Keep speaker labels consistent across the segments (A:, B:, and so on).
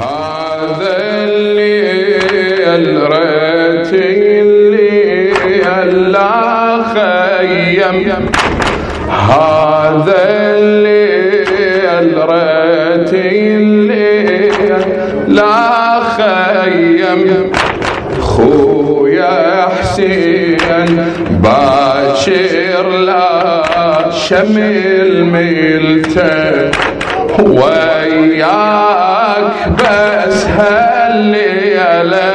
A: هذا اللي ريتي اللي لا خيم. هذا اللي ريتي اللي لا خيم. خويا حسين باشر لا شمل ملته. وياك بس هالليلة.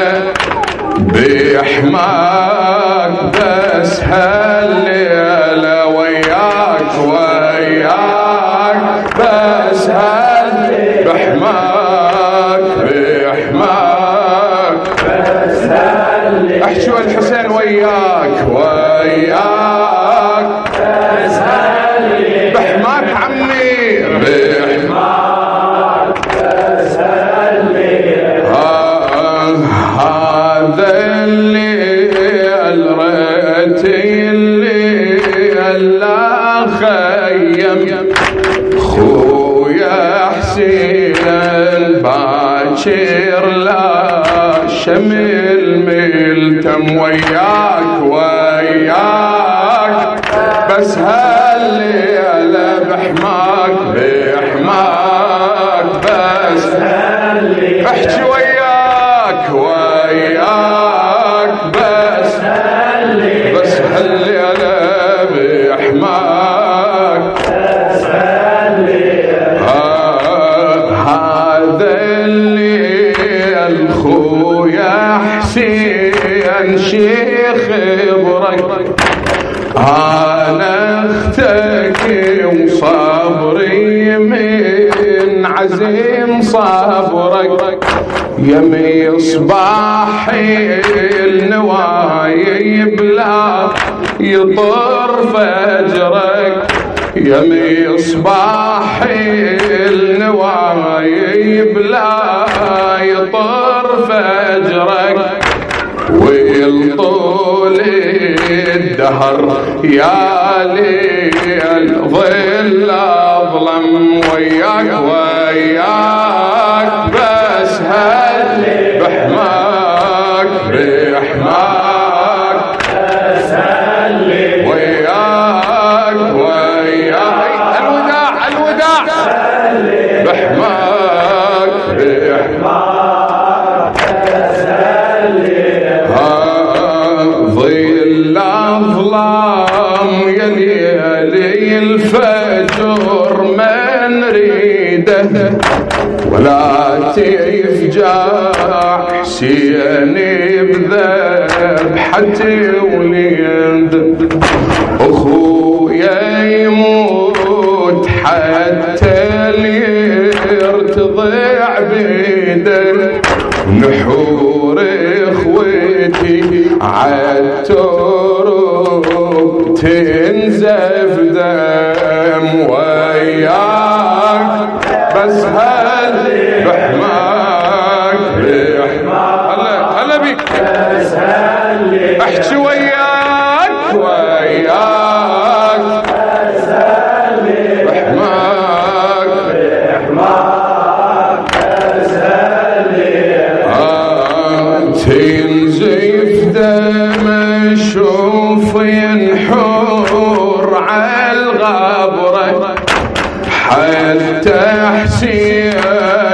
A: بحماك بس هالليلة. وياك وياك بس هال بحماك بحماك بس هالليلة. احشوا الحسين وياك وياك لا خيم. خويا حسين الباكر لا شمل ملتم وياك وياك. بس هالليلة حسين شيخ برك أنا أختك وصبري من عزيم صبرك يمي صباحي النوايا بلا يطر فجرك. يمي صباحي النوايا بلا يطر والطول الدهر يا ليل ظل أظلم وياك ولا تفجع حسين بذبحة وليد. أخويا يموت حتى يرتضع بيده. نحور إخوتي عالترب تنزف دم. وياك بس هل بحماك بحماك هلا هلا بيك احكي وياك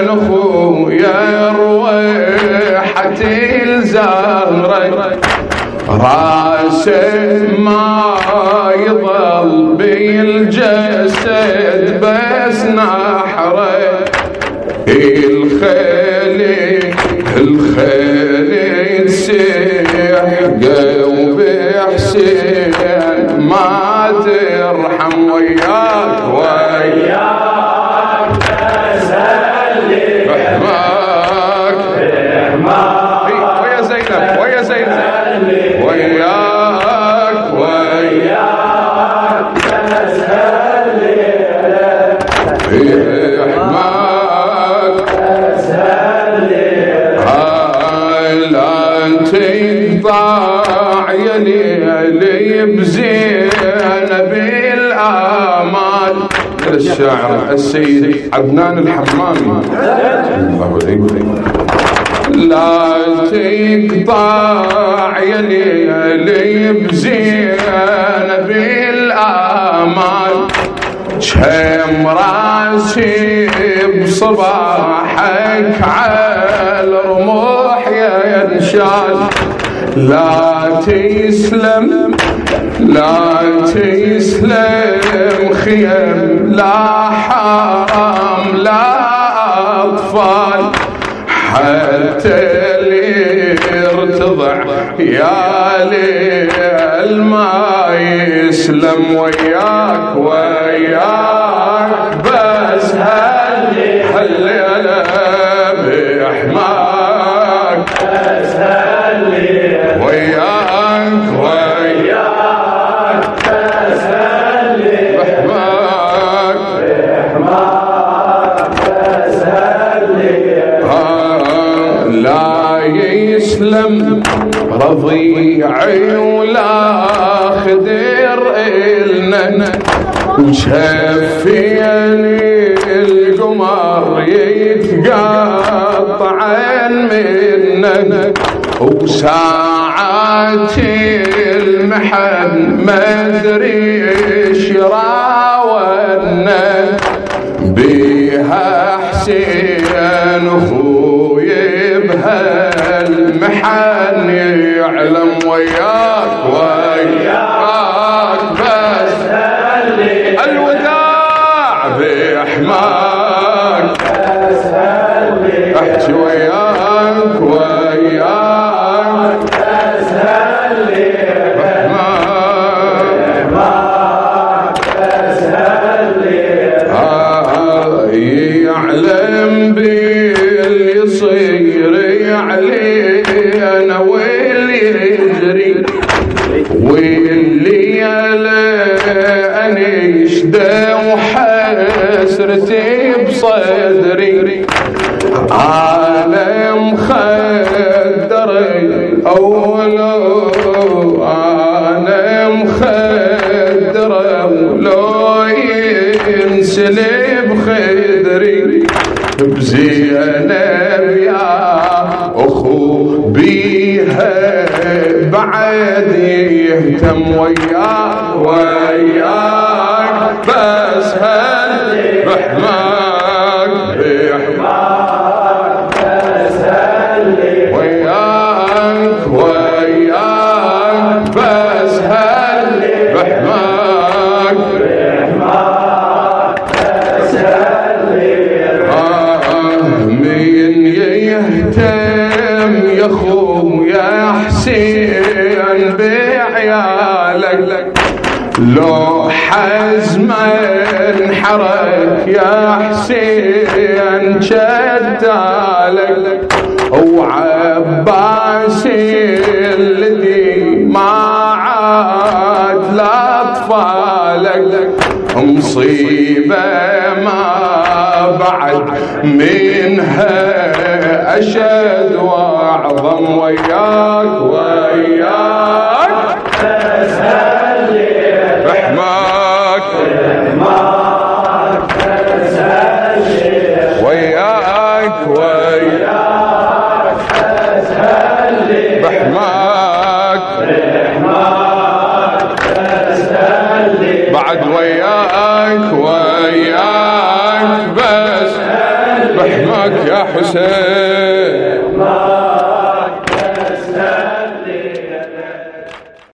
A: اخويا رويحة الزهرة راسه ما يضل بالجسد بس نحره الخيل الخيل تسيح تضاع يا ليلي بزينب الآمال الشاعر السيد عدنان الحمامي. لا تقطع يا ليلي بزينب الآمال كم راسي بصباحك على الرموح يا ينشال. لا تسلم لا تسلم خيم لا حرام لا أطفال. حتى اللي ارتضع يا ليل ما يسلم وياك وياك. يسلم رضيعي ولا خدر إلنا. وشفيني القمر يتقطع مننا وساعات المحن ما أدري إيش راونا بيها حسين أخوي بهالمحن يعلم وياك وياك بس. الوداع بحماك احكي وياك. واللي انشده وحسرتي بصدري. عالم خدري أولو أنا مخدره ولو ينسلب خدري. بزينب يا بيها بعد يهتم وياك وياك بس هل حسين جدالك وعباس الذي ما عاد لاطفالك مصيبة ما بعد منها أشد وأعظم. وياك وياك. بعد وياك وياك بس بحماك يا حسين.